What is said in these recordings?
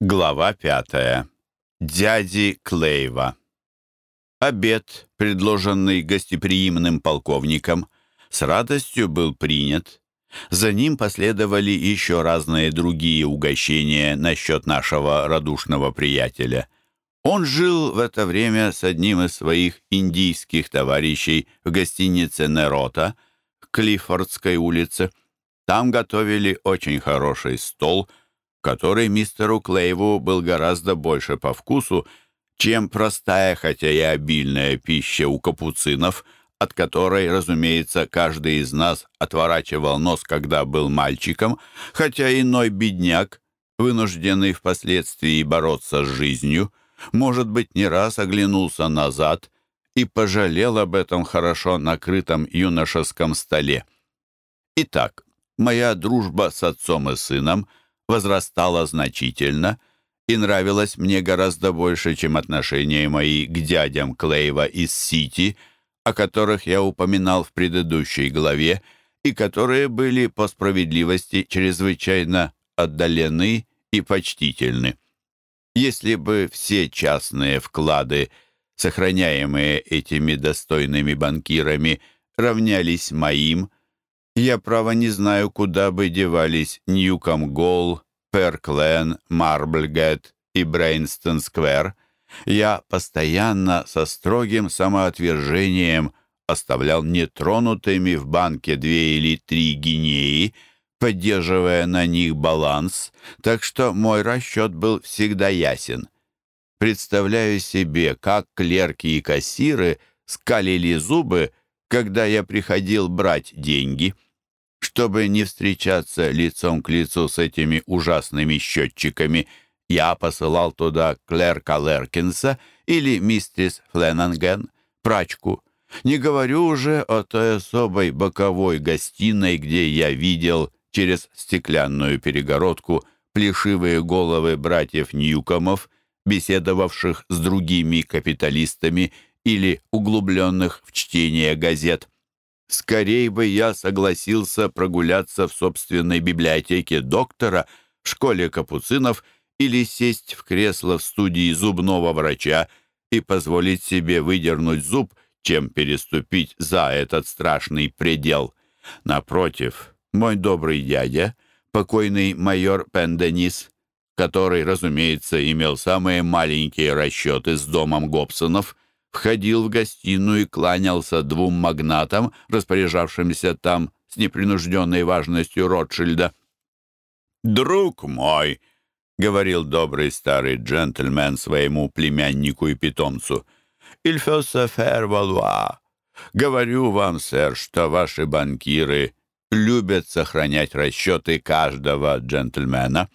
Глава пятая. Дяди Клейва. Обед, предложенный гостеприимным полковником, с радостью был принят. За ним последовали еще разные другие угощения насчет нашего радушного приятеля. Он жил в это время с одним из своих индийских товарищей в гостинице «Нерота» Клиффордской улице. Там готовили очень хороший стол, который мистеру Клейву был гораздо больше по вкусу, чем простая, хотя и обильная пища у капуцинов, от которой, разумеется, каждый из нас отворачивал нос, когда был мальчиком, хотя иной бедняк, вынужденный впоследствии бороться с жизнью, может быть, не раз оглянулся назад и пожалел об этом хорошо накрытом юношеском столе. Итак, моя дружба с отцом и сыном возрастала значительно — и нравилось мне гораздо больше, чем отношения мои к дядям Клейва из Сити, о которых я упоминал в предыдущей главе, и которые были по справедливости чрезвычайно отдалены и почтительны. Если бы все частные вклады, сохраняемые этими достойными банкирами, равнялись моим, я, право, не знаю, куда бы девались Ньюком Голл, Перклен, Марблгет и Брейнстон-сквер, я постоянно со строгим самоотвержением оставлял нетронутыми в банке две или три гинеи, поддерживая на них баланс, так что мой расчет был всегда ясен. Представляю себе, как клерки и кассиры скалили зубы, когда я приходил брать деньги — чтобы не встречаться лицом к лицу с этими ужасными счетчиками, я посылал туда клерка Леркинса или мистерис Фленнанген, прачку. Не говорю уже о той особой боковой гостиной, где я видел через стеклянную перегородку плешивые головы братьев Ньюкомов, беседовавших с другими капиталистами или углубленных в чтение газет. Скорей бы я согласился прогуляться в собственной библиотеке доктора, в школе капуцинов или сесть в кресло в студии зубного врача и позволить себе выдернуть зуб, чем переступить за этот страшный предел. Напротив, мой добрый дядя, покойный майор Пенденис, который, разумеется, имел самые маленькие расчеты с домом Гобсонов, входил в гостиную и кланялся двум магнатам, распоряжавшимся там с непринужденной важностью Ротшильда. «Друг мой», — говорил добрый старый джентльмен своему племяннику и питомцу, «il faut. Говорю вам, сэр, что ваши банкиры любят сохранять расчеты каждого джентльмена.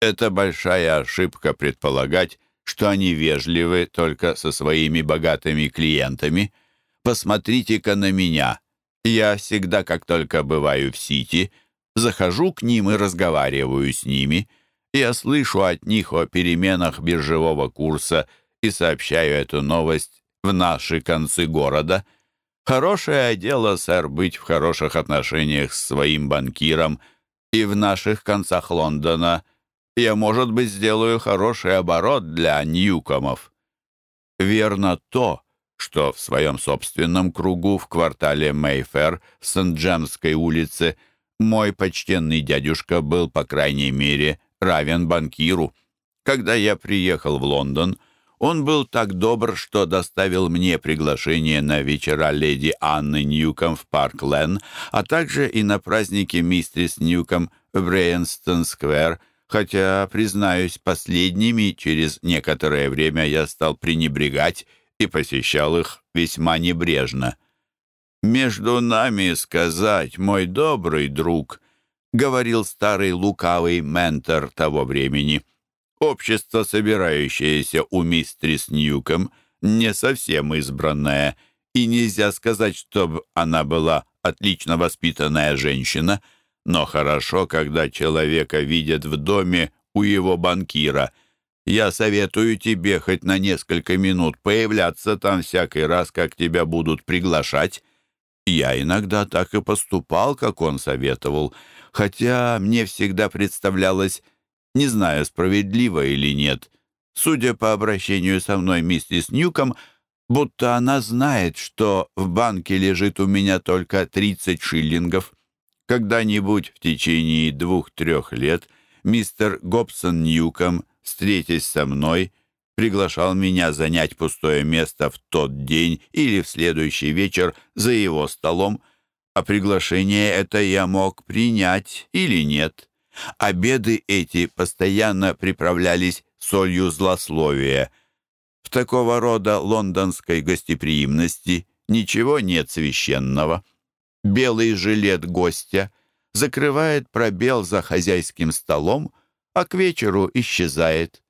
Это большая ошибка предполагать, что они вежливы только со своими богатыми клиентами. Посмотрите-ка на меня. Я всегда, как только бываю в Сити, захожу к ним и разговариваю с ними. Я слышу от них о переменах биржевого курса и сообщаю эту новость в наши концы города. Хорошее дело, сэр, быть в хороших отношениях с своим банкиром и в наших концах Лондона — я, может быть, сделаю хороший оборот для Ньюкомов. Верно то, что в своем собственном кругу в квартале Мейфер в Сент-Джемской улице мой почтенный дядюшка был, по крайней мере, равен банкиру. Когда я приехал в Лондон, он был так добр, что доставил мне приглашение на вечера леди Анны Ньюком в Парк Лен, а также и на праздники мистерис Ньюком в Брейнстон-сквер хотя, признаюсь, последними через некоторое время я стал пренебрегать и посещал их весьма небрежно. «Между нами сказать, мой добрый друг», — говорил старый лукавый ментор того времени, «общество, собирающееся у мистрис Ньюком, не совсем избранное, и нельзя сказать, чтобы она была отлично воспитанная женщина — но хорошо, когда человека видят в доме у его банкира. Я советую тебе хоть на несколько минут появляться там всякий раз, как тебя будут приглашать. Я иногда так и поступал, как он советовал, хотя мне всегда представлялось Не знаю, справедливо или нет. Судя по обращению со мной миссис Ньюком, будто она знает, что в банке лежит у меня только 30 шиллингов. Когда-нибудь в течение двух-трех лет мистер Гобсон Ньюком, встретясь со мной, приглашал меня занять пустое место в тот день или в следующий вечер за его столом, а приглашение это я мог принять или нет. Обеды эти постоянно приправлялись солью злословия. В такого рода лондонской гостеприимности ничего нет священного. Белый жилет гостя закрывает пробел за хозяйским столом, а к вечеру исчезает.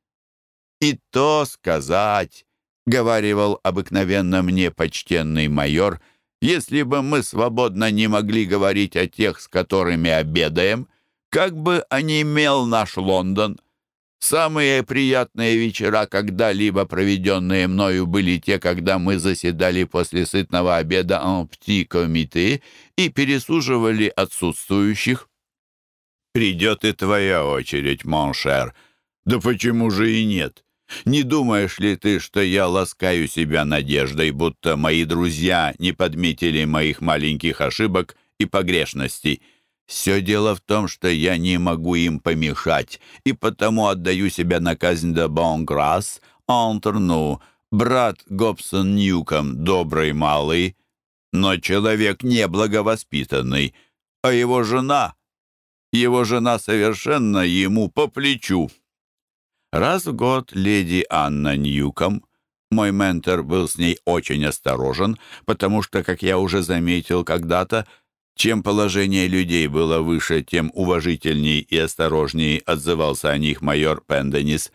«И то сказать», — говаривал обыкновенно мне почтенный майор, «если бы мы свободно не могли говорить о тех, с которыми обедаем, как бы онемел наш Лондон». Самые приятные вечера, когда-либо проведенные мною, были те, когда мы заседали после сытного обеда en petit comité и пересуживали отсутствующих. «Придет и твоя очередь, моншер. Да почему же и нет? Не думаешь ли ты, что я ласкаю себя надеждой, будто мои друзья не подметили моих маленьких ошибок и погрешностей?» Все дело в том, что я не могу им помешать, и потому отдаю себя на казнь grâce, entre nous. Брат Гобсон Ньюком добрый малый, но человек неблаговоспитанный, а его жена... Его жена совершенно ему по плечу. Раз в год леди Анна Ньюком, мой ментор был с ней очень осторожен, потому что, как я уже заметил когда-то, чем положение людей было выше, тем уважительней и осторожней отзывался о них майор Пенденис.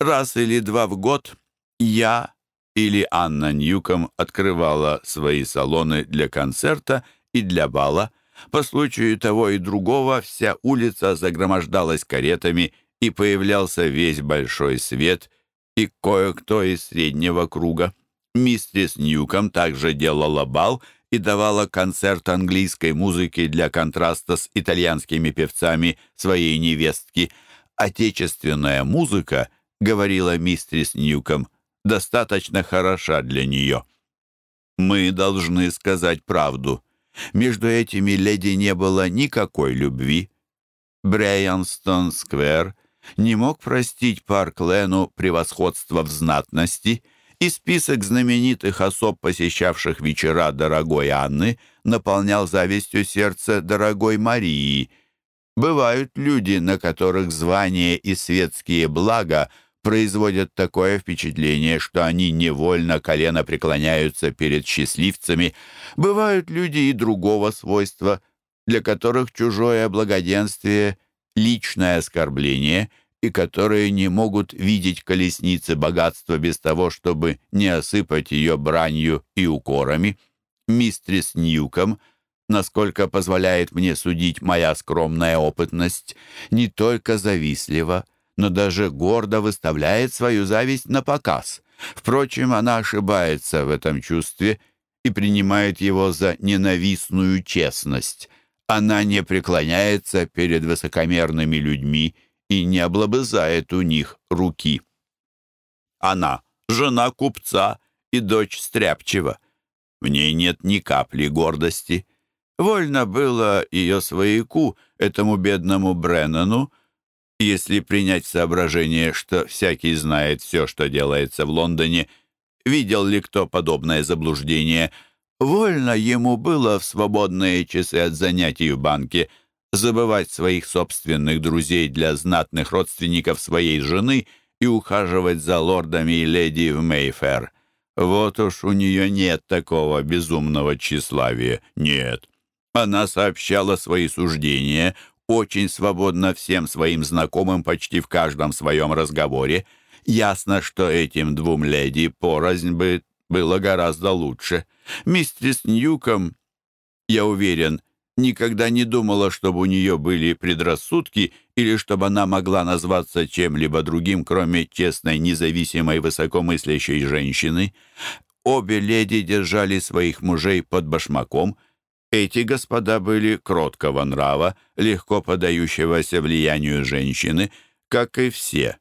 Раз или два в год я или Анна Ньюком открывала свои салоны для концерта и для бала. По случаю того и другого вся улица загромождалась каретами, и появлялся весь большой свет и кое-кто из среднего круга. Мистерис Ньюком также делала бал — и давала концерт английской музыки для контраста с итальянскими певцами своей невестки. «Отечественная музыка», — говорила мистрис Ньюком, — «достаточно хороша для нее». Мы должны сказать правду. Между этими леди не было никакой любви. Брейанстон-сквер не мог простить Парк Лену превосходство в знатности — и список знаменитых особ, посещавших вечера дорогой Анны, наполнял завистью сердце дорогой Марии. Бывают люди, на которых звание и светские блага производят такое впечатление, что они невольно колено преклоняются перед счастливцами. Бывают люди и другого свойства, для которых чужое благоденствие — личное оскорбление — и которые не могут видеть колесницы богатства без того, чтобы не осыпать ее бранью и укорами. Мистрис Ньюком, насколько позволяет мне судить моя скромная опытность, не только завистлива, но даже гордо выставляет свою зависть на показ. Впрочем, она ошибается в этом чувстве и принимает его за ненавистную честность. Она не преклоняется перед высокомерными людьми и не облобызает у них руки. Она — жена купца и дочь стряпчего. В ней нет ни капли гордости. Вольно было ее свояку, этому бедному Бреннану, если принять соображение, что всякий знает все, что делается в Лондоне, видел ли кто подобное заблуждение, вольно ему было в свободные часы от занятий в банке — забывать своих собственных друзей для знатных родственников своей жены и ухаживать за лордами и леди в Мейфер. Вот уж у нее нет такого безумного тщеславия. Нет. Она сообщала свои суждения очень свободно всем своим знакомым почти в каждом своем разговоре. Ясно, что этим двум леди порознь бы было гораздо лучше. Мистерс Ньюком, я уверен, никогда не думала, чтобы у нее были предрассудки или чтобы она могла назваться чем-либо другим, кроме честной, независимой, высокомыслящей женщины. Обе леди держали своих мужей под башмаком. Эти господа были кроткого нрава, легко подающегося влиянию женщины, как и все,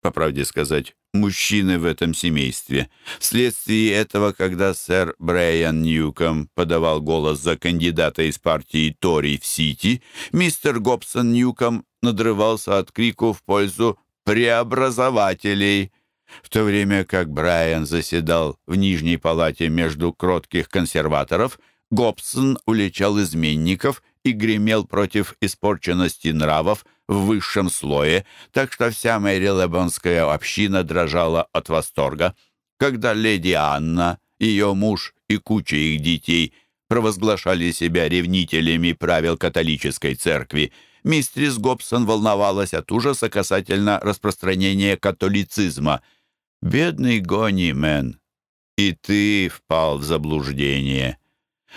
по правде сказать, мужчины в этом семействе. Вследствие этого, когда сэр Брайан Ньюком подавал голос за кандидата из партии Тори в Сити, мистер Гобсон Ньюком надрывался от крику в пользу преобразователей, в то время как Брайан заседал в нижней палате между кротких консерваторов, Гобсон уличал изменников и гремел против испорченности нравов в высшем слое, так что вся Мэрилебонская община дрожала от восторга. Когда леди Анна, ее муж и куча их детей провозглашали себя ревнителями правил католической церкви, мистрис Гобсон волновалась от ужаса касательно распространения католицизма. «Бедный Гони Мэн, и ты впал в заблуждение».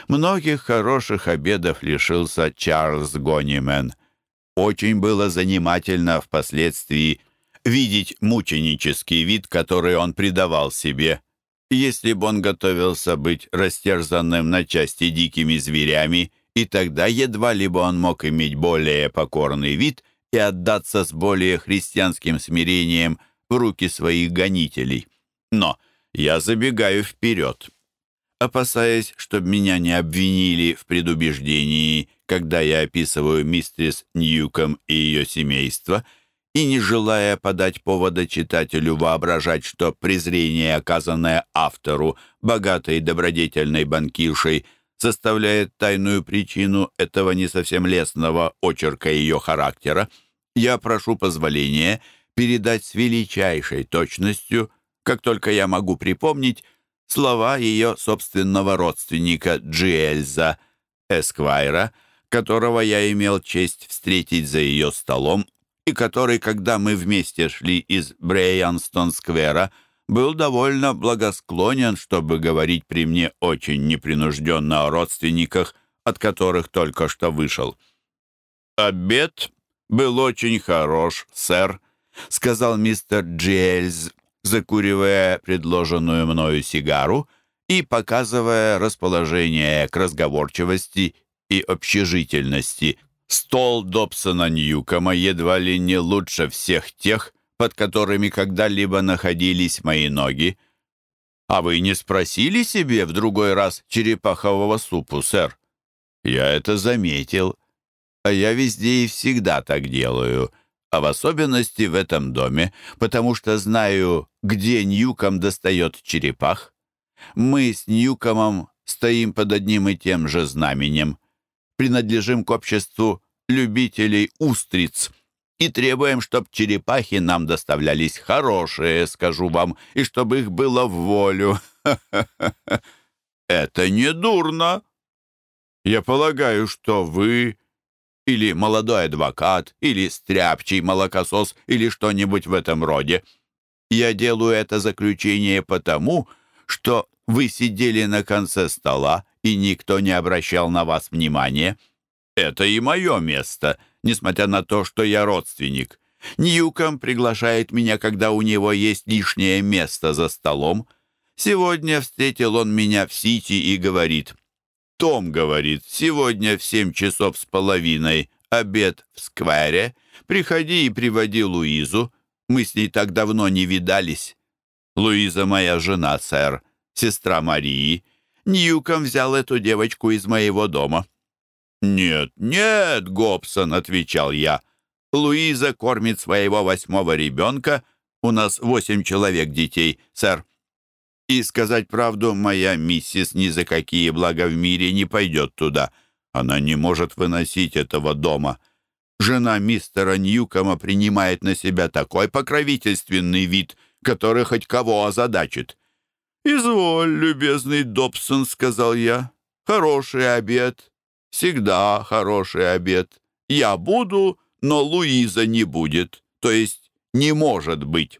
Многих хороших обедов лишился Чарльз Гонимен. Очень было занимательно впоследствии видеть мученический вид, который он придавал себе. Если бы он готовился быть растерзанным на части дикими зверями, и тогда едва ли бы он мог иметь более покорный вид и отдаться с более христианским смирением в руки своих гонителей. Но я забегаю вперед. Опасаясь, чтобы меня не обвинили в предубеждении, когда я описываю мистерс Ньюком и ее семейство, и не желая подать повода читателю воображать, что презрение, оказанное автору, богатой добродетельной банкиршей, составляет тайную причину этого не совсем лестного очерка ее характера, я прошу позволения передать с величайшей точностью, как только я могу припомнить, слова ее собственного родственника Джиэльза, Эсквайра, которого я имел честь встретить за ее столом, и который, когда мы вместе шли из Брейанстон-сквера, был довольно благосклонен, чтобы говорить при мне очень непринужденно о родственниках, от которых только что вышел. «Обед был очень хорош, сэр», — сказал мистер Джиэльз закуривая предложенную мною сигару и показывая расположение к разговорчивости и общежительности. Стол Добсона Ньюкома едва ли не лучше всех тех, под которыми когда-либо находились мои ноги. А вы не спросили себе в другой раз черепахового супу, сэр? Я это заметил. А я везде и всегда так делаю — а в особенности в этом доме, потому что знаю, где Ньюком достает черепах. Мы с Ньюкомом стоим под одним и тем же знаменем, принадлежим к обществу любителей устриц и требуем, чтобы черепахи нам доставлялись хорошие, скажу вам, и чтобы их было в волю. Это не дурно. Я полагаю, что вы или молодой адвокат, или стряпчий молокосос, или что-нибудь в этом роде. Я делаю это заключение потому, что вы сидели на конце стола, и никто не обращал на вас внимания. Это и мое место, несмотря на то, что я родственник. Ньюком приглашает меня, когда у него есть лишнее место за столом. Сегодня встретил он меня в Сити и говорит — том говорит, сегодня в семь часов с половиной обед в сквере. Приходи и приводи Луизу. Мы с ней так давно не видались. Луиза моя жена, сэр, сестра Марии. Ньюком взял эту девочку из моего дома. «Нет, нет, Гобсон», — отвечал я. «Луиза кормит своего восьмого ребенка. У нас восемь человек детей, сэр. И сказать правду, моя миссис ни за какие блага в мире не пойдет туда. Она не может выносить этого дома. Жена мистера Ньюкома принимает на себя такой покровительственный вид, который хоть кого озадачит. «Изволь, любезный Добсон», — сказал я. «Хороший обед. Всегда хороший обед. Я буду, но Луиза не будет. То есть не может быть»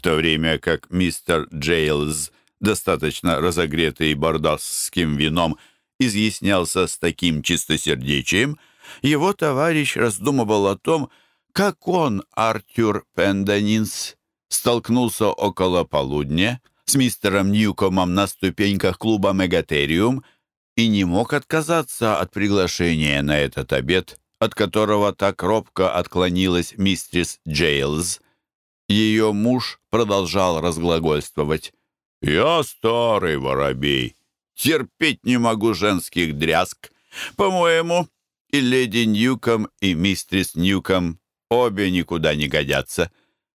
в то время как мистер Джейлз, достаточно разогретый бордосским вином, изъяснялся с таким чистосердечием, его товарищ раздумывал о том, как он, Артюр Пенденинс, столкнулся около полудня с мистером Ньюкомом на ступеньках клуба «Мегатериум» и не мог отказаться от приглашения на этот обед, от которого так робко отклонилась мистерс Джейлз. Ее муж продолжал разглагольствовать. «Я старый воробей. Терпеть не могу женских дрязг. По-моему, и леди Ньюком, и мистерс Ньюком обе никуда не годятся.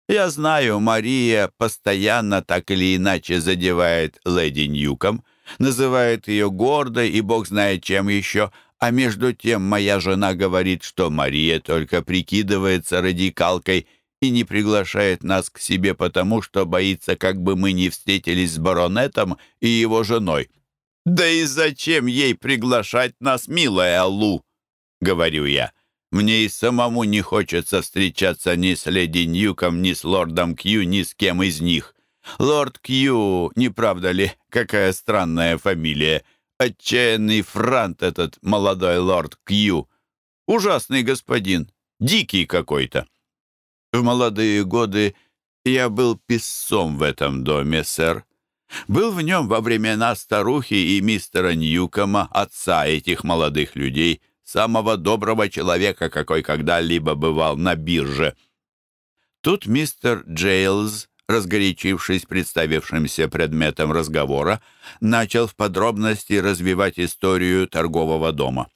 Я знаю, Мария постоянно так или иначе задевает леди Ньюком, называет ее гордой и бог знает чем еще, а между тем моя жена говорит, что Мария только прикидывается радикалкой и не приглашает нас к себе потому, что боится, как бы мы не встретились с баронетом и его женой. «Да и зачем ей приглашать нас, милая Лу?» — говорю я. «Мне и самому не хочется встречаться ни с леди Ньюком, ни с лордом Кью, ни с кем из них. Лорд Кью, не правда ли, какая странная фамилия? Отчаянный франт этот молодой лорд Кью. Ужасный господин, дикий какой-то». В молодые годы я был писцом в этом доме, сэр, был в нем во времена старухи и мистера Ньюкома, отца этих молодых людей, самого доброго человека, какой когда-либо бывал на бирже. Тут мистер Джейлз, разгорячившись представившимся предметом разговора, начал в подробности развивать историю торгового дома.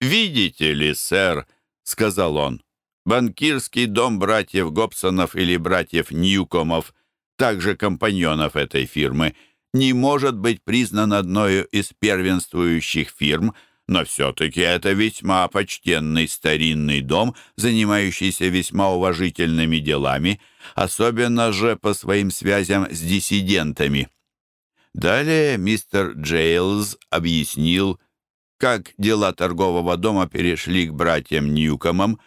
«Видите ли, сэр», — сказал он, — «банкирский дом братьев Гобсонов или братьев Ньюкомов — также компаньонов этой фирмы, не может быть признан одной из первенствующих фирм, но все-таки это весьма почтенный старинный дом, занимающийся весьма уважительными делами, особенно же по своим связям с диссидентами. Далее мистер Джейлз объяснил, как дела торгового дома перешли к братьям Ньюкомам,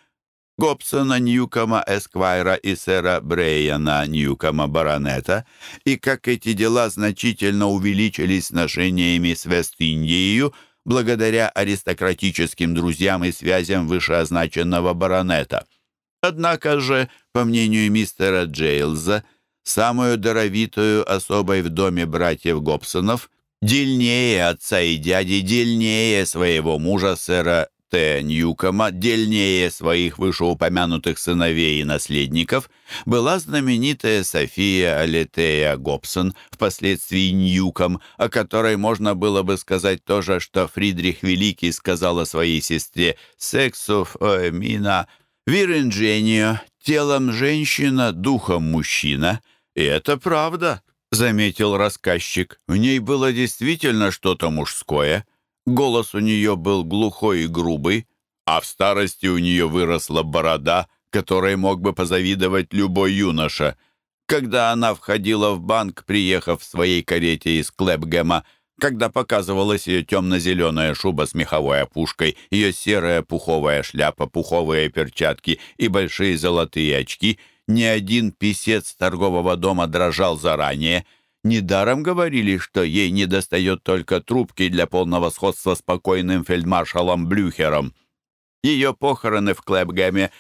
Гобсона Ньюкома Эсквайра и сэра Брейана Ньюкома Баронета, и как эти дела значительно увеличились сношениями с Вест-Индией благодаря аристократическим друзьям и связям вышеозначенного баронета. Однако же, по мнению мистера Джейлза, самую даровитую особой в доме братьев Гобсонов, дельнее отца и дяди, дельнее своего мужа сэра Т. Ньюкома, дельнее своих вышеупомянутых сыновей и наследников, была знаменитая София Алетея Гобсон, впоследствии Ньюком, о которой можно было бы сказать то же, что Фридрих Великий сказал о своей сестре «Сексуф мина вириндженио, телом женщина, духом мужчина». И это правда, заметил рассказчик. В ней было действительно что-то мужское — Голос у нее был глухой и грубый, а в старости у нее выросла борода, которой мог бы позавидовать любой юноша. Когда она входила в банк, приехав в своей карете из Клэпгэма, когда показывалась ее темно-зеленая шуба с меховой опушкой, ее серая пуховая шляпа, пуховые перчатки и большие золотые очки, ни один писец торгового дома дрожал заранее — Недаром говорили, что ей недостает только трубки для полного сходства с покойным фельдмаршалом Блюхером. Ее похороны в Клэпгэме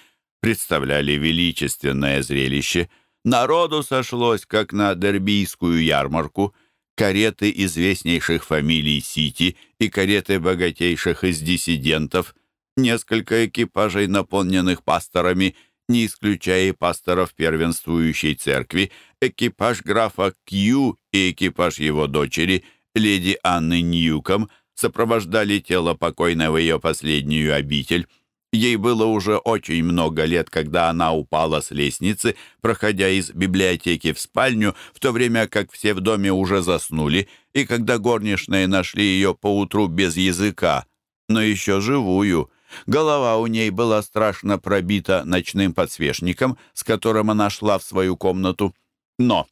представляли величественное зрелище. Народу сошлось, как на дербийскую ярмарку. Кареты известнейших фамилий Сити и кареты богатейших из диссидентов, несколько экипажей, наполненных пасторами – не исключая и пасторов первенствующей церкви, экипаж графа Кью и экипаж его дочери, леди Анны Ньюком, сопровождали тело покойной в ее последнюю обитель. Ей было уже очень много лет, когда она упала с лестницы, проходя из библиотеки в спальню, в то время как все в доме уже заснули, и когда горничные нашли ее поутру без языка, но еще живую — Голова у ней была страшно пробита ночным подсвечником, с которым она шла в свою комнату. Но,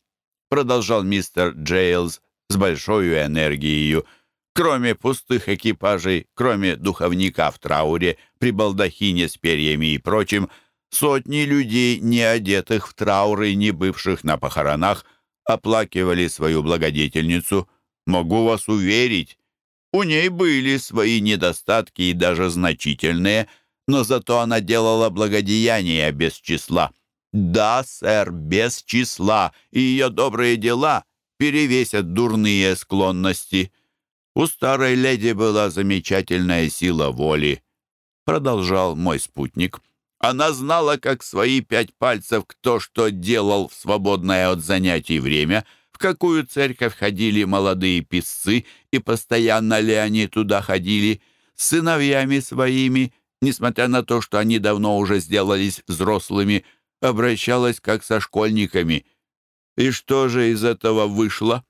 продолжал мистер Джейлз с большой энергией, кроме пустых экипажей, кроме духовника в трауре, при балдахине с перьями и прочим, сотни людей, не одетых в трауры, не бывших на похоронах, оплакивали свою благодетельницу. Могу вас уверить, у ней были свои недостатки и даже значительные, но зато она делала благодеяния без числа. Да, сэр, без числа, и ее добрые дела перевесят дурные склонности. У старой леди была замечательная сила воли. продолжал мой спутник. Она знала, как свои пять пальцев, кто что делал в свободное от занятий время, в какую церковь ходили молодые писцы и постоянно ли они туда ходили, с сыновьями своими, несмотря на то, что они давно уже сделались взрослыми, обращалась как со школьниками. И что же из этого вышло?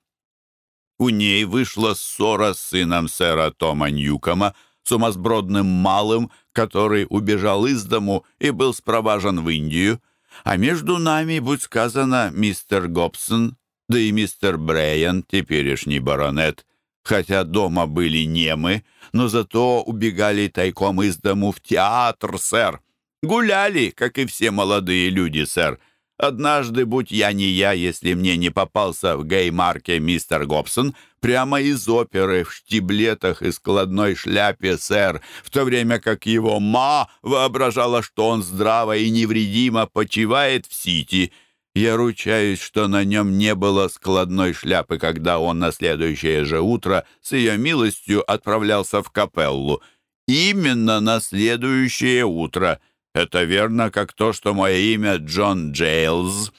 У ней вышла ссора с сыном сэра Тома Ньюкома, сумасбродным малым, который убежал из дому и был спроважен в Индию. А между нами, будь сказано, мистер Гобсон, да и мистер Брейан, теперешний баронет, хотя дома были немы, но зато убегали тайком из дому в театр, сэр. Гуляли, как и все молодые люди, сэр. Однажды, будь я не я, если мне не попался в гей-марке мистер Гобсон, прямо из оперы в штиблетах и складной шляпе, сэр, в то время как его ма воображала, что он здраво и невредимо почивает в Сити. Я ручаюсь, что на нем не было складной шляпы, когда он на следующее же утро с ее милостью отправлялся в капеллу. Именно на следующее утро — это верно, как то, что мое имя Джон Джейлз.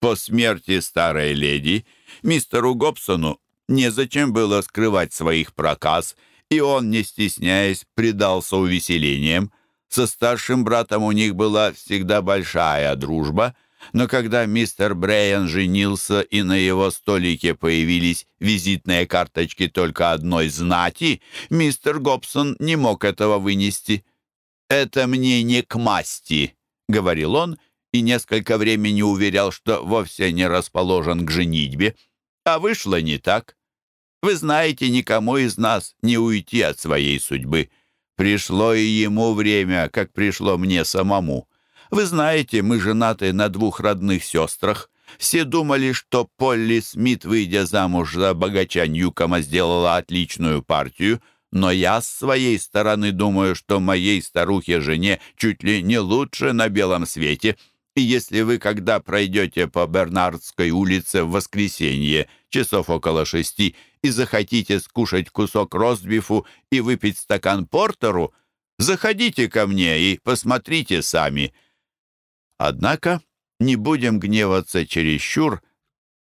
По смерти старой леди мистеру Гобсону незачем было скрывать своих проказ, и он, не стесняясь, предался увеселениям. Со старшим братом у них была всегда большая дружба, но когда мистер Брейан женился и на его столике появились визитные карточки только одной знати, мистер Гобсон не мог этого вынести. «Это мне не к масти», — говорил он, и несколько времени уверял, что вовсе не расположен к женитьбе. А вышло не так. Вы знаете, никому из нас не уйти от своей судьбы. Пришло и ему время, как пришло мне самому. Вы знаете, мы женаты на двух родных сестрах. Все думали, что Полли Смит, выйдя замуж за богача Ньюкома, сделала отличную партию — но я с своей стороны думаю, что моей старухе-жене чуть ли не лучше на белом свете. И если вы, когда пройдете по Бернардской улице в воскресенье, часов около шести, и захотите скушать кусок ростбифу и выпить стакан портеру, заходите ко мне и посмотрите сами. Однако не будем гневаться чересчур,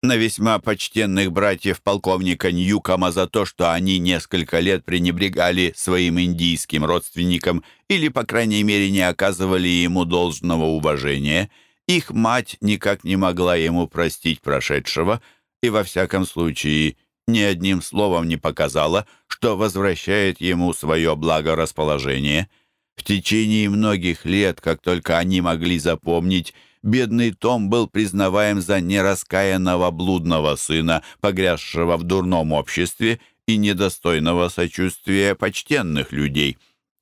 на весьма почтенных братьев полковника Ньюкома за то, что они несколько лет пренебрегали своим индийским родственникам или, по крайней мере, не оказывали ему должного уважения. Их мать никак не могла ему простить прошедшего и, во всяком случае, ни одним словом не показала, что возвращает ему свое благорасположение. В течение многих лет, как только они могли запомнить, бедный Том был признаваем за нераскаянного блудного сына, погрязшего в дурном обществе и недостойного сочувствия почтенных людей.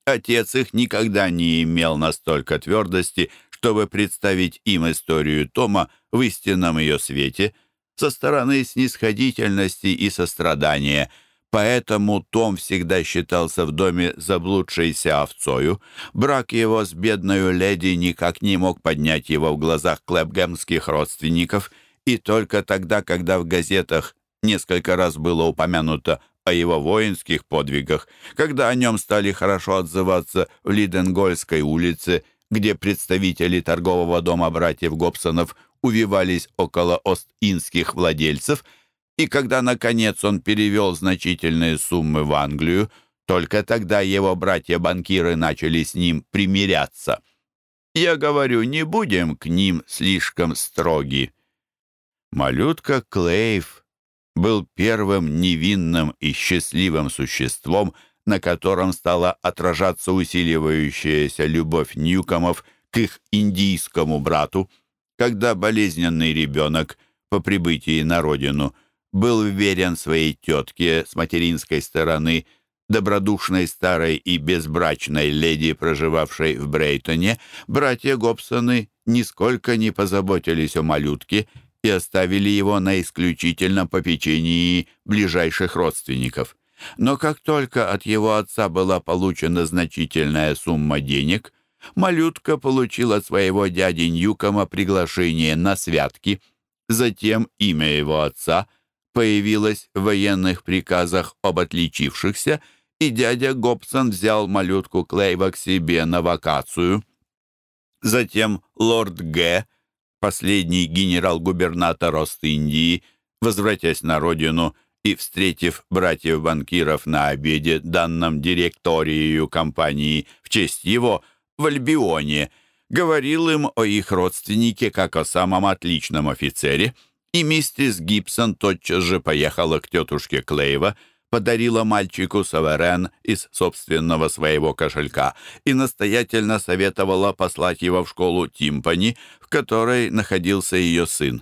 Отец их никогда не имел настолько твердости, чтобы представить им историю Тома в истинном ее свете, со стороны снисходительности и сострадания – Поэтому Том всегда считался в доме заблудшейся овцою. Брак его с бедной леди никак не мог поднять его в глазах клэпгемских родственников, и только тогда, когда в газетах несколько раз было упомянуто о его воинских подвигах, когда о нем стали хорошо отзываться в Лиденгольской улице, где представители торгового дома братьев Гобсонов увивались около ост-индских владельцев – и когда, наконец, он перевел значительные суммы в Англию, только тогда его братья-банкиры начали с ним примиряться. Я говорю, не будем к ним слишком строги. Малютка Клейв был первым невинным и счастливым существом, на котором стала отражаться усиливающаяся любовь Ньюкомов к их индийскому брату, когда болезненный ребенок по прибытии на родину был верен своей тетке с материнской стороны, добродушной старой и безбрачной леди, проживавшей в Брейтоне, братья Гобсоны нисколько не позаботились о малютке и оставили его на исключительном попечении ближайших родственников. Но как только от его отца была получена значительная сумма денег, малютка получил от своего дяди Ньюкома приглашение на святки. Затем имя его отца — появилось в военных приказах об отличившихся, и дядя Гобсон взял малютку Клейва к себе на вакацию. Затем лорд Г., последний генерал-губернатор Ост-Индии, возвратясь на родину и встретив братьев-банкиров на обеде, данном директорию компании в честь его в Альбионе, говорил им о их родственнике как о самом отличном офицере, и миссис Гибсон тотчас же поехала к тетушке Клейва – подарила мальчику саверен из собственного своего кошелька и настоятельно советовала послать его в школу Тимпани, в которой находился ее сын.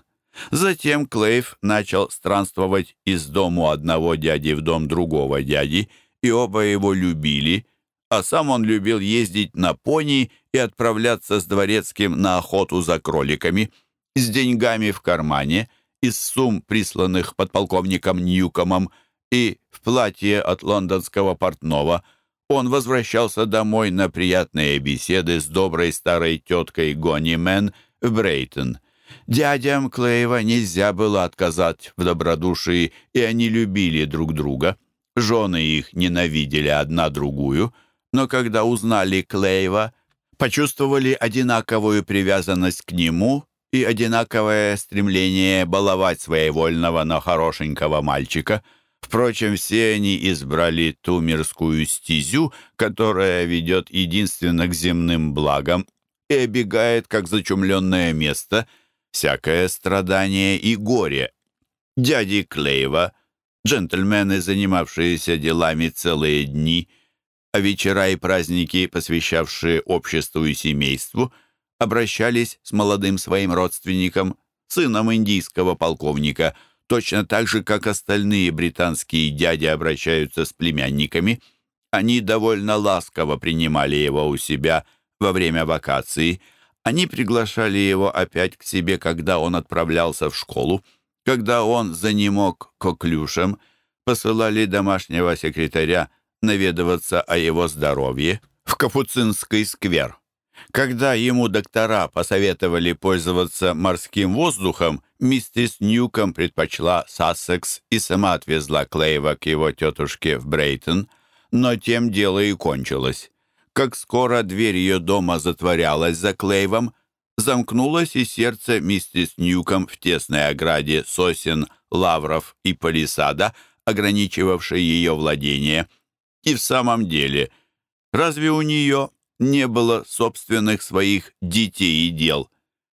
Затем Клейв начал странствовать из дому одного дяди в дом другого дяди, и оба его любили, а сам он любил ездить на пони и отправляться с дворецким на охоту за кроликами, с деньгами в кармане, из сумм, присланных подполковником Ньюкомом, и в платье от лондонского портного. Он возвращался домой на приятные беседы с доброй старой теткой Гонни Мэн в Брейтон. Дядям Клейва нельзя было отказать в добродушии, и они любили друг друга. Жены их ненавидели одна другую, но когда узнали Клейва, почувствовали одинаковую привязанность к нему и одинаковое стремление баловать своевольного, но хорошенького мальчика — Впрочем, все они избрали ту мирскую стезю, которая ведет единственно к земным благам и обегает, как зачумленное место, всякое страдание и горе. Дяди Клейва, джентльмены, занимавшиеся делами целые дни, а вечера и праздники, посвящавшие обществу и семейству, обращались с молодым своим родственником, сыном индийского полковника – точно так же, как остальные британские дяди обращаются с племянниками. Они довольно ласково принимали его у себя во время вакации. Они приглашали его опять к себе, когда он отправлялся в школу. Когда он занемог коклюшем, посылали домашнего секретаря наведываться о его здоровье в Капуцинский сквер. Когда ему доктора посоветовали пользоваться морским воздухом, миссис Ньюком предпочла Сассекс и сама отвезла Клейва к его тетушке в Брейтон, но тем дело и кончилось. Как скоро дверь ее дома затворялась за Клейвом, замкнулось и сердце миссис Ньюком в тесной ограде сосен, лавров и палисада, ограничивавшей ее владение. И в самом деле, разве у нее не было собственных своих детей и дел.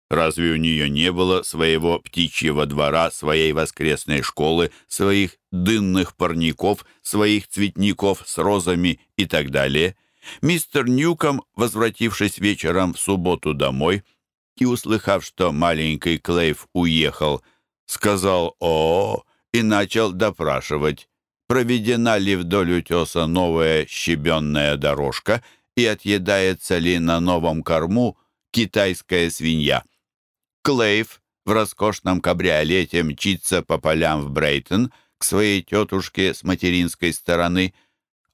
Разве у нее не было своего птичьего двора, своей воскресной школы, своих дынных парников, своих цветников с розами и так далее? Мистер Ньюком, возвратившись вечером в субботу домой и услыхав, что маленький Клейв уехал, сказал «О!» и начал допрашивать, проведена ли вдоль утеса новая щебенная дорожка — и отъедается ли на новом корму китайская свинья. Клейв в роскошном кабриолете мчится по полям в Брейтон к своей тетушке с материнской стороны,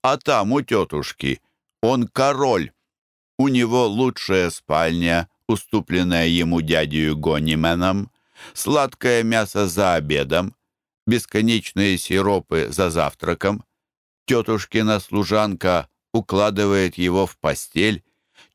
а там у тетушки он король. У него лучшая спальня, уступленная ему дядею Гонименом, сладкое мясо за обедом, бесконечные сиропы за завтраком, тетушкина служанка укладывает его в постель.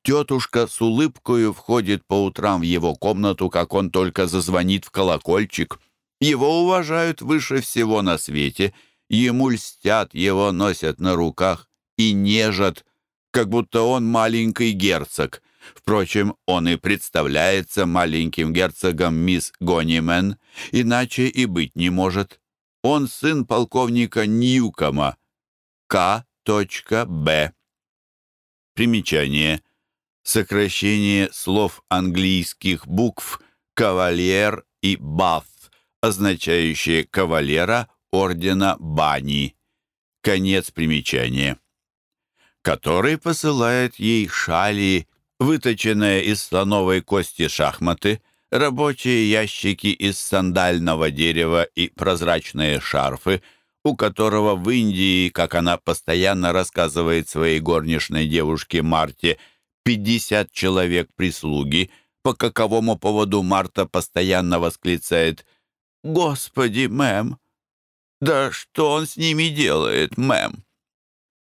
Тетушка с улыбкою входит по утрам в его комнату, как он только зазвонит в колокольчик. Его уважают выше всего на свете, ему льстят, его носят на руках и нежат, как будто он маленький герцог. Впрочем, он и представляется маленьким герцогом мисс Гонимен, иначе и быть не может. Он сын полковника Ньюкома, К. Б. Примечание. Сокращение слов английских букв «кавальер» и «баф», означающие «кавалера» ордена Бани. Конец примечания. Который посылает ей шали, выточенные из слоновой кости шахматы, рабочие ящики из сандального дерева и прозрачные шарфы — у которого в Индии, как она постоянно рассказывает своей горничной девушке Марте, 50 человек прислуги, по каковому поводу Марта постоянно восклицает «Господи, мэм! Да что он с ними делает, мэм?»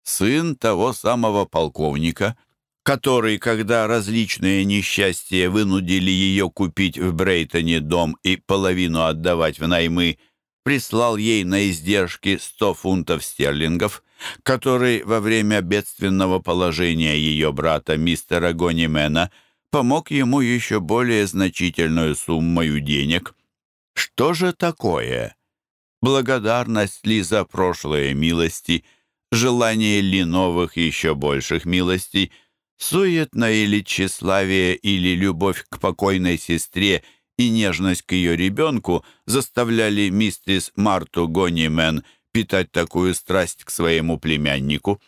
сын того самого полковника, который, когда различные несчастья вынудили ее купить в Брейтоне дом и половину отдавать в наймы, прислал ей на издержки 100 фунтов стерлингов, который во время бедственного положения ее брата мистера Гонимена помог ему еще более значительную сумму денег. Что же такое? Благодарность ли за прошлые милости, желание ли новых еще больших милостей — Суетное или тщеславие, или любовь к покойной сестре и нежность к ее ребенку заставляли мистерс Марту Гонимен питать такую страсть к своему племяннику.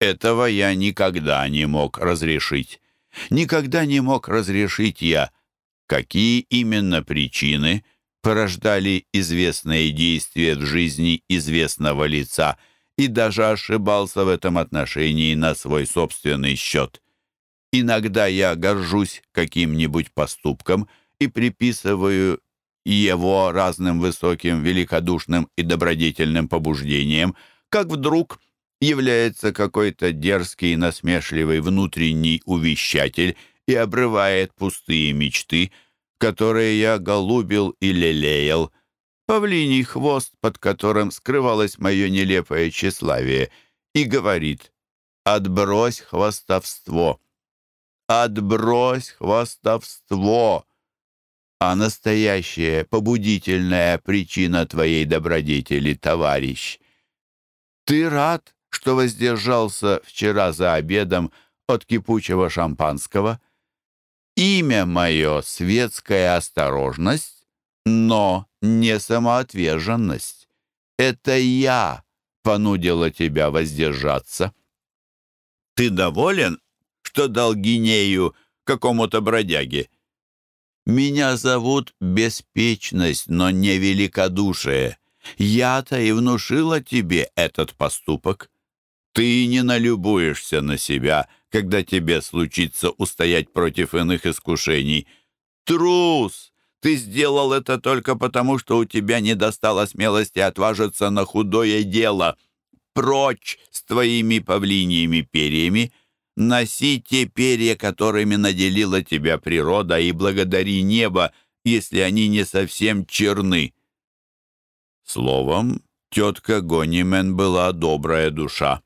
Этого я никогда не мог разрешить. Никогда не мог разрешить я, какие именно причины порождали известные действия в жизни известного лица и даже ошибался в этом отношении на свой собственный счет. Иногда я горжусь каким-нибудь поступком и приписываю его разным высоким, великодушным и добродетельным побуждениям, как вдруг является какой-то дерзкий и насмешливый внутренний увещатель и обрывает пустые мечты, которые я голубил и лелеял, павлиний хвост, под которым скрывалось мое нелепое тщеславие, и говорит «Отбрось хвостовство». Отбрось хвастовство, а настоящая побудительная причина твоей добродетели, товарищ. Ты рад, что воздержался вчера за обедом от кипучего шампанского? Имя мое — светская осторожность, но не самоотверженность. Это я понудила тебя воздержаться. Ты доволен что дал Гинею какому-то бродяге. Меня зовут Беспечность, но не Великодушие. Я-то и внушила тебе этот поступок. Ты не налюбуешься на себя, когда тебе случится устоять против иных искушений. Трус! Ты сделал это только потому, что у тебя не достало смелости отважиться на худое дело. Прочь с твоими павлиньими перьями — Носи те перья, которыми наделила тебя природа, и благодари небо, если они не совсем черны. Словом, тетка Гонимен была добрая душа.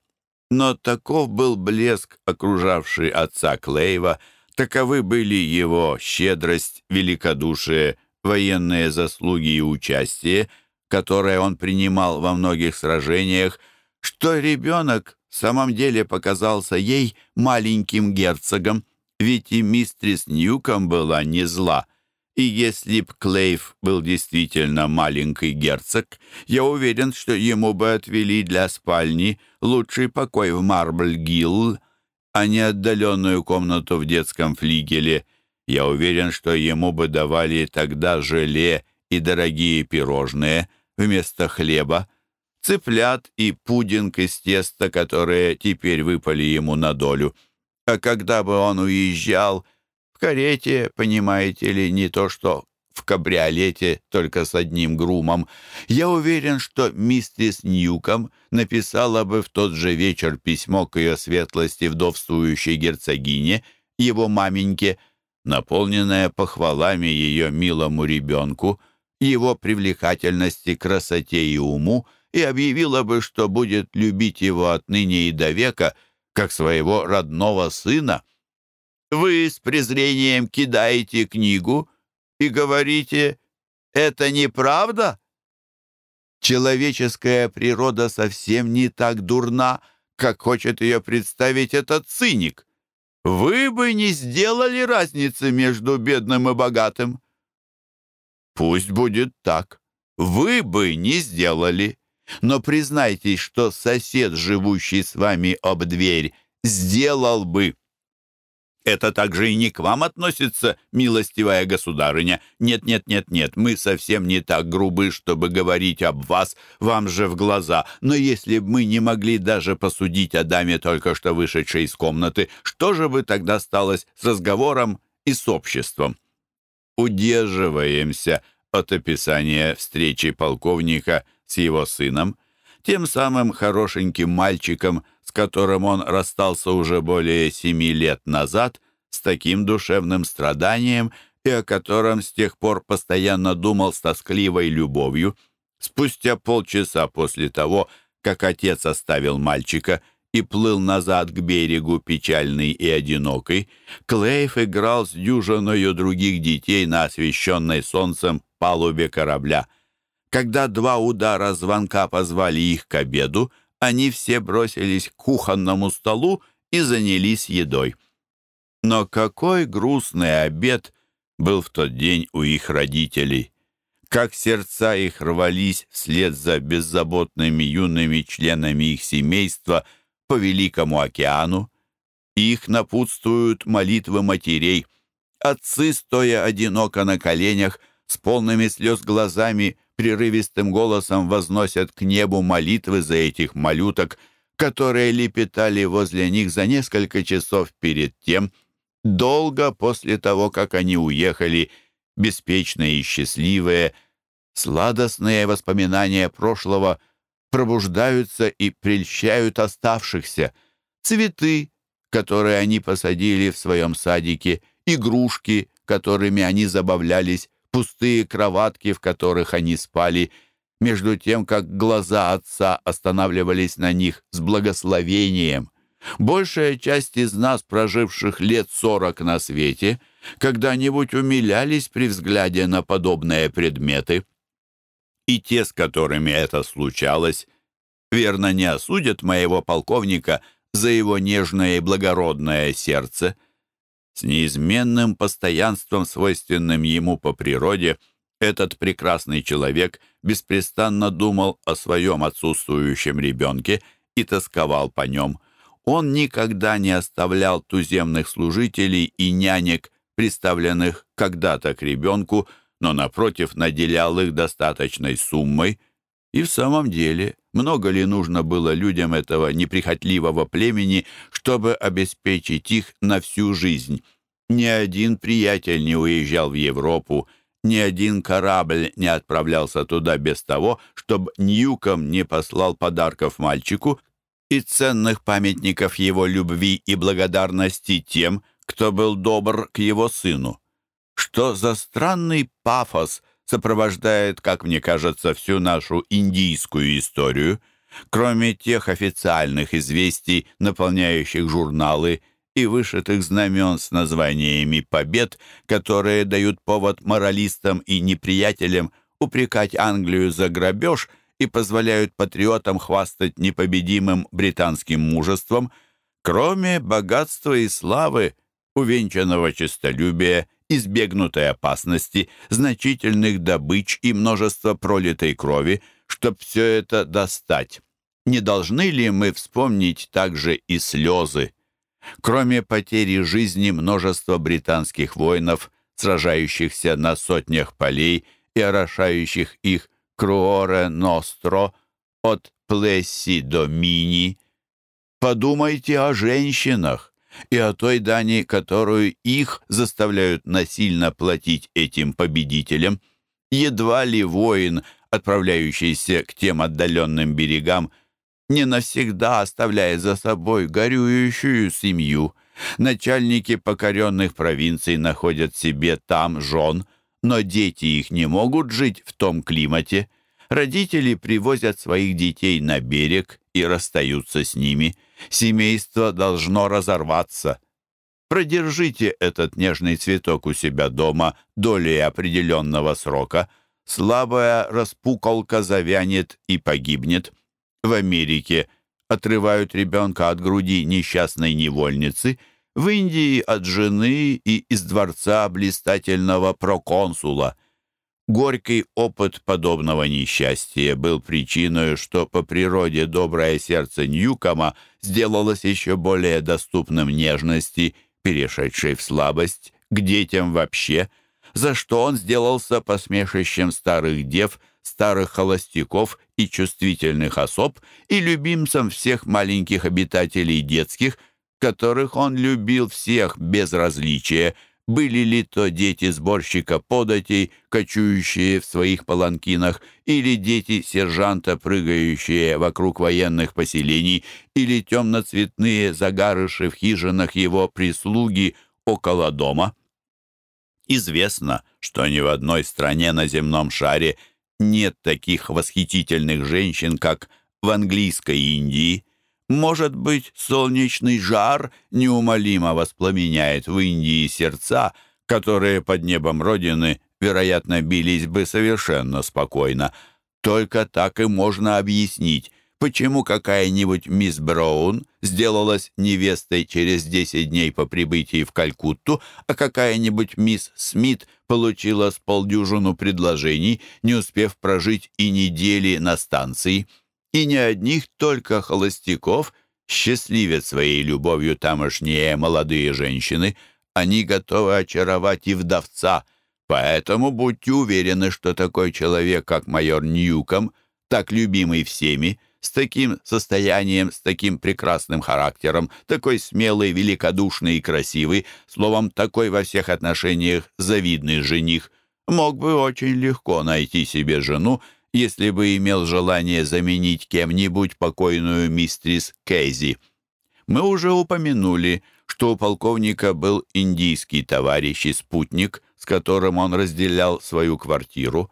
Но таков был блеск, окружавший отца Клейва, таковы были его щедрость, великодушие, военные заслуги и участие, которое он принимал во многих сражениях, что ребенок самом деле показался ей маленьким герцогом, ведь и мистрис Ньюком была не зла. И если б Клейв был действительно маленький герцог, я уверен, что ему бы отвели для спальни лучший покой в Марбль-Гилл, а не отдаленную комнату в детском флигеле. Я уверен, что ему бы давали тогда желе и дорогие пирожные вместо хлеба, цыплят и пудинг из теста, которые теперь выпали ему на долю. А когда бы он уезжал, в карете, понимаете ли, не то что в кабриолете, только с одним грумом, я уверен, что миссис Ньюком написала бы в тот же вечер письмо к ее светлости вдовствующей герцогине, его маменьке, наполненное похвалами ее милому ребенку, его привлекательности, красоте и уму, и объявила бы, что будет любить его отныне и до века, как своего родного сына. Вы с презрением кидаете книгу и говорите «Это неправда?» Человеческая природа совсем не так дурна, как хочет ее представить этот циник. Вы бы не сделали разницы между бедным и богатым. Пусть будет так. Вы бы не сделали. Но признайтесь, что сосед, живущий с вами об дверь, сделал бы. Это также и не к вам относится, милостивая государыня. Нет, нет, нет, нет, мы совсем не так грубы, чтобы говорить об вас, вам же в глаза. Но если бы мы не могли даже посудить о даме, только что вышедшей из комнаты, что же бы тогда сталось с разговором и с обществом? Удерживаемся от описания встречи полковника с его сыном, тем самым хорошеньким мальчиком, с которым он расстался уже более семи лет назад, с таким душевным страданием и о котором с тех пор постоянно думал с тоскливой любовью. Спустя полчаса после того, как отец оставил мальчика и плыл назад к берегу печальный и одинокий, Клейф играл с дюжиною других детей на освещенной солнцем палубе корабля. Когда два удара звонка позвали их к обеду, они все бросились к кухонному столу и занялись едой. Но какой грустный обед был в тот день у их родителей! Как сердца их рвались вслед за беззаботными юными членами их семейства по Великому океану. Их напутствуют молитвы матерей. Отцы, стоя одиноко на коленях, с полными слез глазами, прерывистым голосом возносят к небу молитвы за этих малюток, которые лепетали возле них за несколько часов перед тем, долго после того, как они уехали, беспечные и счастливые, сладостные воспоминания прошлого пробуждаются и прельщают оставшихся. Цветы, которые они посадили в своем садике, игрушки, которыми они забавлялись, пустые кроватки, в которых они спали, между тем, как глаза отца останавливались на них с благословением. Большая часть из нас, проживших лет сорок на свете, когда-нибудь умилялись при взгляде на подобные предметы. И те, с которыми это случалось, верно не осудят моего полковника за его нежное и благородное сердце — с неизменным постоянством, свойственным ему по природе, этот прекрасный человек беспрестанно думал о своем отсутствующем ребенке и тосковал по нем. Он никогда не оставлял туземных служителей и нянек, приставленных когда-то к ребенку, но, напротив, наделял их достаточной суммой. И в самом деле много ли нужно было людям этого неприхотливого племени, чтобы обеспечить их на всю жизнь? Ни один приятель не уезжал в Европу, ни один корабль не отправлялся туда без того, чтобы Ньюком не послал подарков мальчику и ценных памятников его любви и благодарности тем, кто был добр к его сыну. Что за странный пафос сопровождает, как мне кажется, всю нашу индийскую историю – Кроме тех официальных известий, наполняющих журналы, и вышитых знамен с названиями побед, которые дают повод моралистам и неприятелям упрекать Англию за грабеж и позволяют патриотам хвастать непобедимым британским мужеством, кроме богатства и славы, увенчанного честолюбия, избегнутой опасности, значительных добыч и множества пролитой крови, чтоб все это достать. Не должны ли мы вспомнить также и слезы? Кроме потери жизни множества британских воинов, сражающихся на сотнях полей и орошающих их Круоре Ностро от Плесси до Мини. Подумайте о женщинах и о той дани, которую их заставляют насильно платить этим победителям. Едва ли воин, отправляющийся к тем отдаленным берегам, не навсегда оставляет за собой горюющую семью. Начальники покоренных провинций находят себе там жен, но дети их не могут жить в том климате. Родители привозят своих детей на берег и расстаются с ними. Семейство должно разорваться. Продержите этот нежный цветок у себя дома долей определенного срока. Слабая распуколка завянет и погибнет. В Америке отрывают ребенка от груди несчастной невольницы, в Индии от жены и из дворца блистательного проконсула. Горький опыт подобного несчастья был причиной, что по природе доброе сердце Ньюкома сделалось еще более доступным нежности, перешедшей в слабость, к детям вообще, за что он сделался посмешищем старых дев – старых холостяков и чувствительных особ и любимцем всех маленьких обитателей детских, которых он любил всех без различия, были ли то дети сборщика податей, кочующие в своих паланкинах, или дети сержанта, прыгающие вокруг военных поселений, или темноцветные загарыши в хижинах его прислуги около дома. Известно, что ни в одной стране на земном шаре нет таких восхитительных женщин, как в английской Индии. Может быть, солнечный жар неумолимо воспламеняет в Индии сердца, которые под небом Родины, вероятно, бились бы совершенно спокойно. Только так и можно объяснить, почему какая-нибудь мисс Браун сделалась невестой через 10 дней по прибытии в Калькутту, а какая-нибудь мисс Смит получила с полдюжину предложений, не успев прожить и недели на станции и не одних только холостяков счастливят своей любовью тамошние молодые женщины. Они готовы очаровать и вдовца. Поэтому будьте уверены, что такой человек, как майор Ньюком, так любимый всеми, с таким состоянием, с таким прекрасным характером, такой смелый, великодушный и красивый, словом, такой во всех отношениях завидный жених, мог бы очень легко найти себе жену, если бы имел желание заменить кем-нибудь покойную мистрис Кейзи. Мы уже упомянули, что у полковника был индийский товарищ и спутник, с которым он разделял свою квартиру.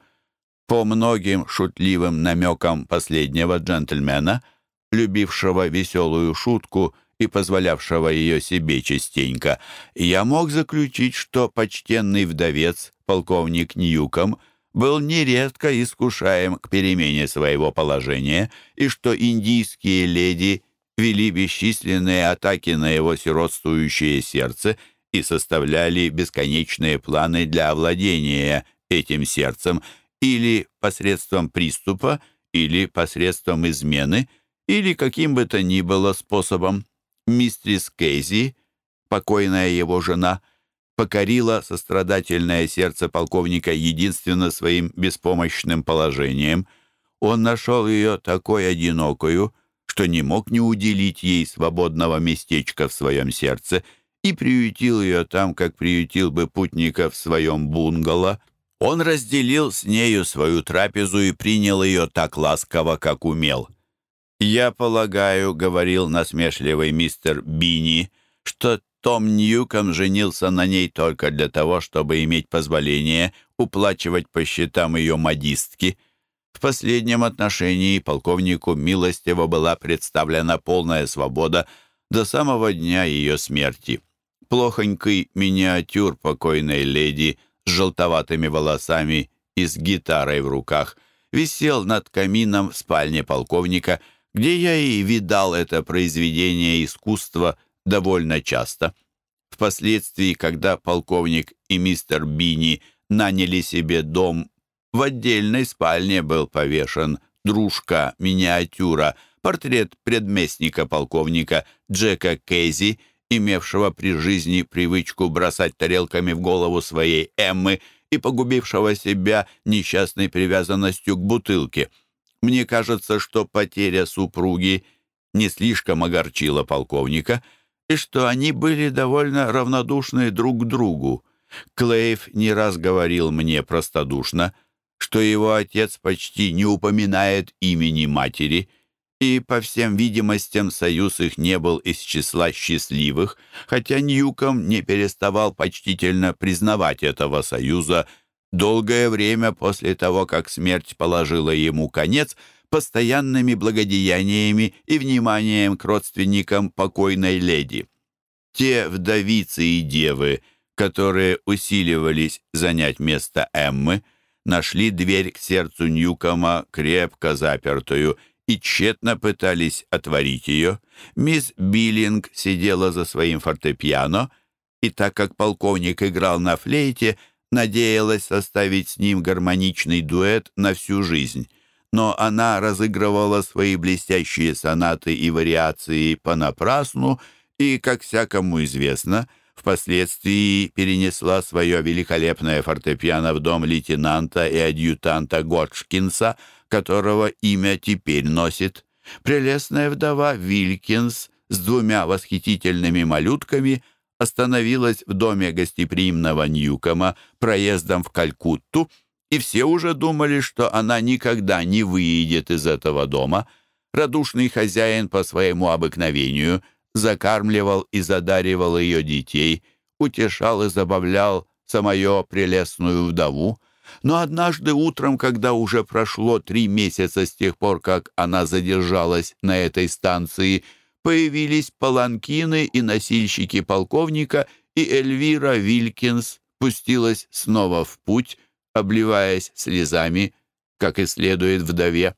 По многим шутливым намекам последнего джентльмена, любившего веселую шутку и позволявшего ее себе частенько, я мог заключить, что почтенный вдовец, полковник Ньюком, был нередко искушаем к перемене своего положения, и что индийские леди вели бесчисленные атаки на его сиротствующее сердце и составляли бесконечные планы для овладения этим сердцем или посредством приступа, или посредством измены, или каким бы то ни было способом. Мистрис Кейзи, покойная его жена, — покорила сострадательное сердце полковника единственно своим беспомощным положением. Он нашел ее такой одинокою, что не мог не уделить ей свободного местечка в своем сердце и приютил ее там, как приютил бы путника в своем бунгало. Он разделил с нею свою трапезу и принял ее так ласково, как умел. «Я полагаю», — говорил насмешливый мистер Бини, — «что том Ньюком женился на ней только для того, чтобы иметь позволение уплачивать по счетам ее модистки. В последнем отношении полковнику милостиво была представлена полная свобода до самого дня ее смерти. Плохонький миниатюр покойной леди с желтоватыми волосами и с гитарой в руках висел над камином в спальне полковника, где я и видал это произведение искусства довольно часто. Впоследствии, когда полковник и мистер Бини наняли себе дом, в отдельной спальне был повешен дружка, миниатюра, портрет предместника полковника Джека Кейзи, имевшего при жизни привычку бросать тарелками в голову своей Эммы и погубившего себя несчастной привязанностью к бутылке. Мне кажется, что потеря супруги не слишком огорчила полковника — и что они были довольно равнодушны друг к другу. Клейв не раз говорил мне простодушно, что его отец почти не упоминает имени матери, и, по всем видимостям, союз их не был из числа счастливых, хотя Ньюком не переставал почтительно признавать этого союза долгое время после того, как смерть положила ему конец — постоянными благодеяниями и вниманием к родственникам покойной леди. Те вдовицы и девы, которые усиливались занять место Эммы, нашли дверь к сердцу Ньюкома крепко запертую и тщетно пытались отворить ее. Мисс Биллинг сидела за своим фортепиано, и так как полковник играл на флейте, надеялась составить с ним гармоничный дуэт на всю жизнь но она разыгрывала свои блестящие сонаты и вариации понапрасну и, как всякому известно, впоследствии перенесла свое великолепное фортепиано в дом лейтенанта и адъютанта Готшкинса, которого имя теперь носит. Прелестная вдова Вилькинс с двумя восхитительными малютками остановилась в доме гостеприимного Ньюкома проездом в Калькутту, и все уже думали, что она никогда не выйдет из этого дома. Радушный хозяин по своему обыкновению закармливал и задаривал ее детей, утешал и забавлял самую прелестную вдову. Но однажды утром, когда уже прошло три месяца с тех пор, как она задержалась на этой станции, появились паланкины и носильщики полковника, и Эльвира Вилькинс пустилась снова в путь, обливаясь слезами, как и следует вдове.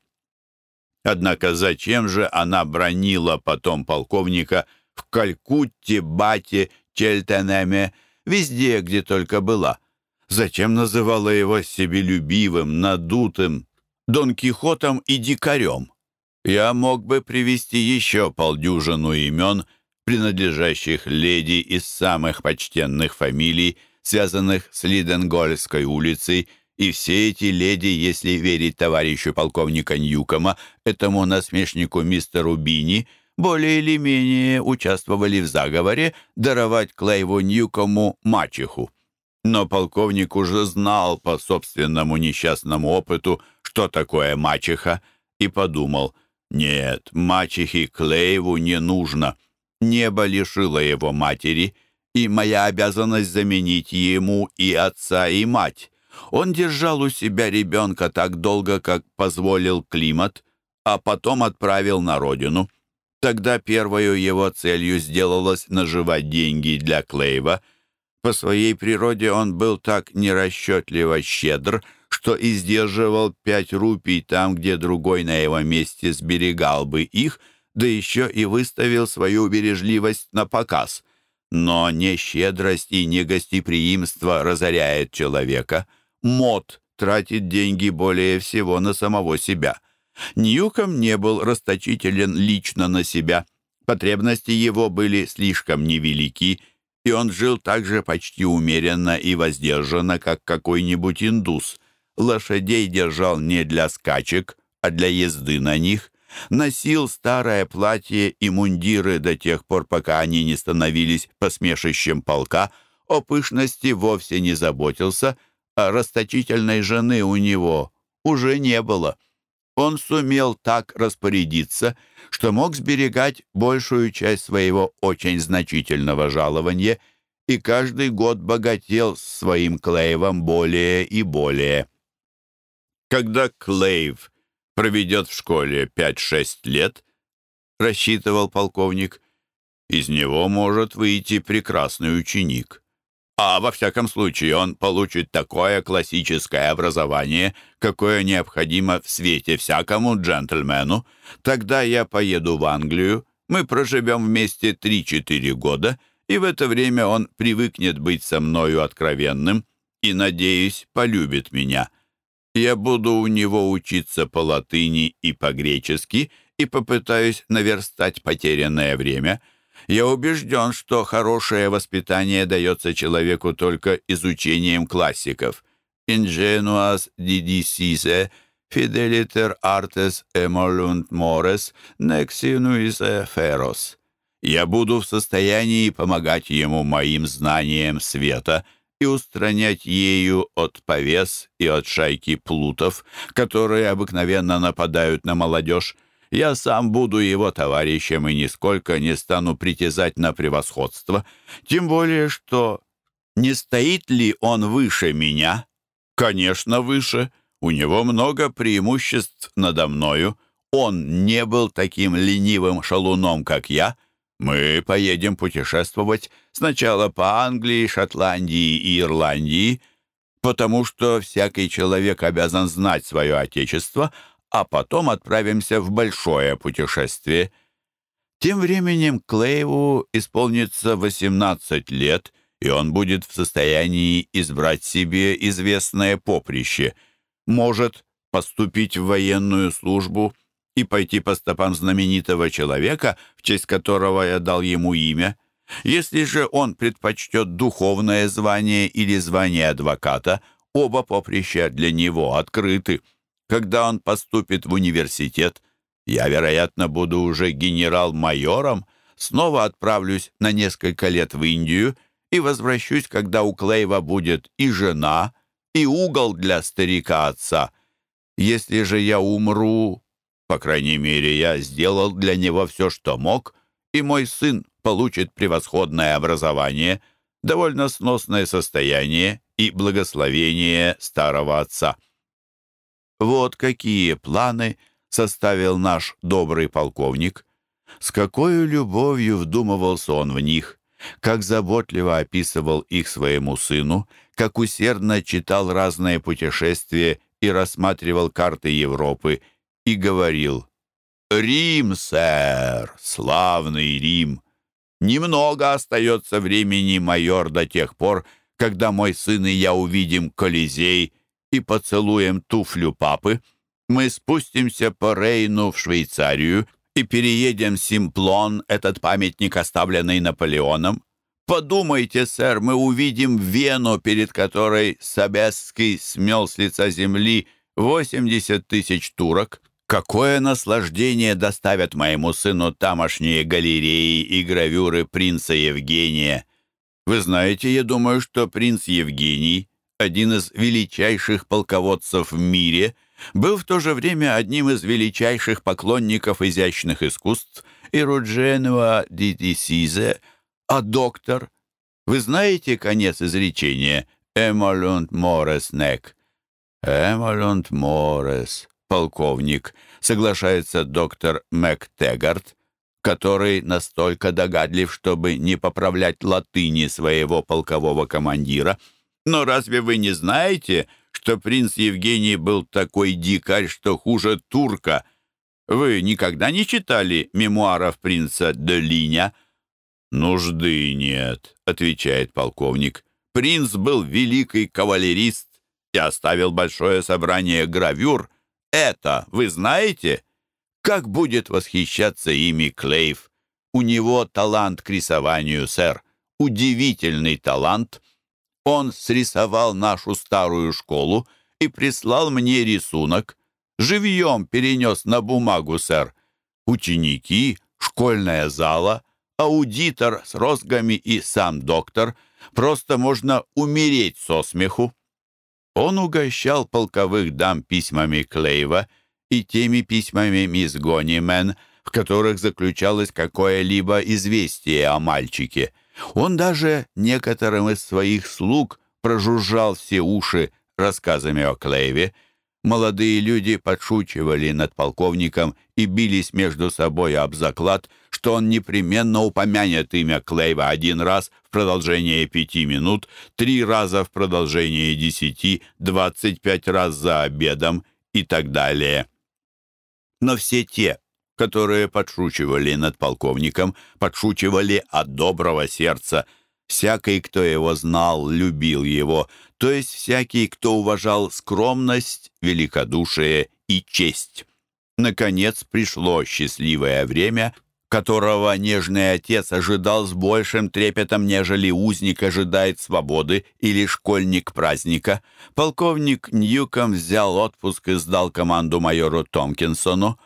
Однако зачем же она бронила потом полковника в Калькутте, Бате, Чельтенеме, везде, где только была? Зачем называла его себелюбивым, надутым, Дон Кихотом и дикарем? Я мог бы привести еще полдюжину имен, принадлежащих леди из самых почтенных фамилий, связанных с Лиденгольской улицей, и все эти леди, если верить товарищу полковника Ньюкома, этому насмешнику мистеру Бини, более или менее участвовали в заговоре даровать Клейву Ньюкому мачеху. Но полковник уже знал по собственному несчастному опыту, что такое мачеха, и подумал, нет, мачехе Клейву не нужно. Небо лишило его матери — и моя обязанность заменить ему и отца, и мать. Он держал у себя ребенка так долго, как позволил климат, а потом отправил на родину. Тогда первой его целью сделалось наживать деньги для Клейва. По своей природе он был так нерасчетливо щедр, что издерживал пять рупий там, где другой на его месте сберегал бы их, да еще и выставил свою бережливость на показ — но не щедрость и не гостеприимство разоряет человека. Мод тратит деньги более всего на самого себя. Ньюком не был расточителен лично на себя. Потребности его были слишком невелики, и он жил так же почти умеренно и воздержанно, как какой-нибудь индус. Лошадей держал не для скачек, а для езды на них – носил старое платье и мундиры до тех пор, пока они не становились посмешищем полка, о пышности вовсе не заботился, а расточительной жены у него уже не было. Он сумел так распорядиться, что мог сберегать большую часть своего очень значительного жалования и каждый год богател своим Клейвом более и более. Когда Клейв проведет в школе 5-6 лет, рассчитывал полковник, из него может выйти прекрасный ученик. А во всяком случае он получит такое классическое образование, какое необходимо в свете всякому джентльмену. Тогда я поеду в Англию, мы проживем вместе 3-4 года, и в это время он привыкнет быть со мною откровенным и, надеюсь, полюбит меня. Я буду у него учиться по латыни и по-гречески и попытаюсь наверстать потерянное время. Я убежден, что хорошее воспитание дается человеку только изучением классиков. «Ingenuas didicise, fideliter artes emolunt mores, nexinuise feros». Я буду в состоянии помогать ему моим знанием света — и устранять ею от повес и от шайки плутов, которые обыкновенно нападают на молодежь. Я сам буду его товарищем и нисколько не стану притязать на превосходство, тем более что не стоит ли он выше меня? Конечно, выше. У него много преимуществ надо мною. Он не был таким ленивым шалуном, как я — мы поедем путешествовать сначала по Англии, Шотландии и Ирландии, потому что всякий человек обязан знать свое отечество, а потом отправимся в большое путешествие. Тем временем Клейву исполнится 18 лет, и он будет в состоянии избрать себе известное поприще. Может поступить в военную службу – и пойти по стопам знаменитого человека, в честь которого я дал ему имя. Если же он предпочтет духовное звание или звание адвоката, оба поприща для него открыты. Когда он поступит в университет, я, вероятно, буду уже генерал-майором, снова отправлюсь на несколько лет в Индию и возвращусь, когда у Клейва будет и жена, и угол для старика отца. Если же я умру, по крайней мере, я сделал для него все, что мог, и мой сын получит превосходное образование, довольно сносное состояние и благословение старого отца. Вот какие планы составил наш добрый полковник. С какой любовью вдумывался он в них, как заботливо описывал их своему сыну, как усердно читал разные путешествия и рассматривал карты Европы, и говорил «Рим, сэр, славный Рим! Немного остается времени, майор, до тех пор, когда мой сын и я увидим Колизей и поцелуем туфлю папы, мы спустимся по Рейну в Швейцарию и переедем Симплон, этот памятник, оставленный Наполеоном. Подумайте, сэр, мы увидим Вену, перед которой Собесский смел с лица земли 80 тысяч турок. Какое наслаждение доставят моему сыну тамошние галереи и гравюры принца Евгения. Вы знаете, я думаю, что принц Евгений, один из величайших полководцев в мире, был в то же время одним из величайших поклонников изящных искусств и Рудженуа Дидисизе, а доктор, вы знаете конец изречения «Эмолюнд Морес Нек»? «Эмолюнд Морес», полковник, соглашается доктор МакТегард, который настолько догадлив, чтобы не поправлять латыни своего полкового командира. Но разве вы не знаете, что принц Евгений был такой дикарь, что хуже турка? Вы никогда не читали мемуаров принца Делиня? «Нужды нет», — отвечает полковник. «Принц был великий кавалерист и оставил большое собрание гравюр. Это вы знаете?» Как будет восхищаться ими Клейв? У него талант к рисованию, сэр. Удивительный талант. Он срисовал нашу старую школу и прислал мне рисунок. Живьем перенес на бумагу, сэр. Ученики, школьная зала, аудитор с розгами и сам доктор. Просто можно умереть со смеху. Он угощал полковых дам письмами Клейва и теми письмами мисс Гонимен, в которых заключалось какое-либо известие о мальчике. Он даже некоторым из своих слуг прожужжал все уши рассказами о Клейве. Молодые люди подшучивали над полковником и бились между собой об заклад, что он непременно упомянет имя Клейва один раз в продолжение пяти минут, три раза в продолжение десяти, двадцать пять раз за обедом и так далее. Но все те, которые подшучивали над полковником, подшучивали от доброго сердца. Всякий, кто его знал, любил его, то есть всякий, кто уважал скромность, великодушие и честь. Наконец пришло счастливое время, которого нежный отец ожидал с большим трепетом, нежели узник ожидает свободы или школьник праздника. Полковник Ньюком взял отпуск и сдал команду майору Томкинсону.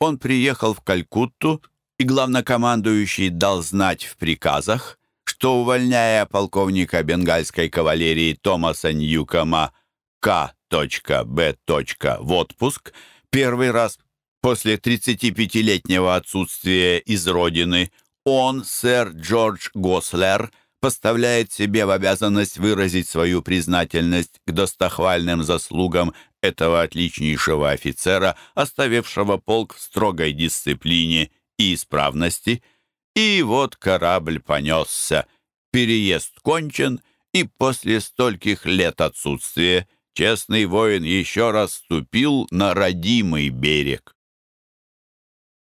Он приехал в Калькутту, и главнокомандующий дал знать в приказах, что, увольняя полковника бенгальской кавалерии Томаса Ньюкома К.Б. в отпуск, первый раз После 35-летнего отсутствия из родины он, сэр Джордж Гослер, поставляет себе в обязанность выразить свою признательность к достохвальным заслугам этого отличнейшего офицера, оставившего полк в строгой дисциплине и исправности. И вот корабль понесся. Переезд кончен, и после стольких лет отсутствия честный воин еще раз ступил на родимый берег.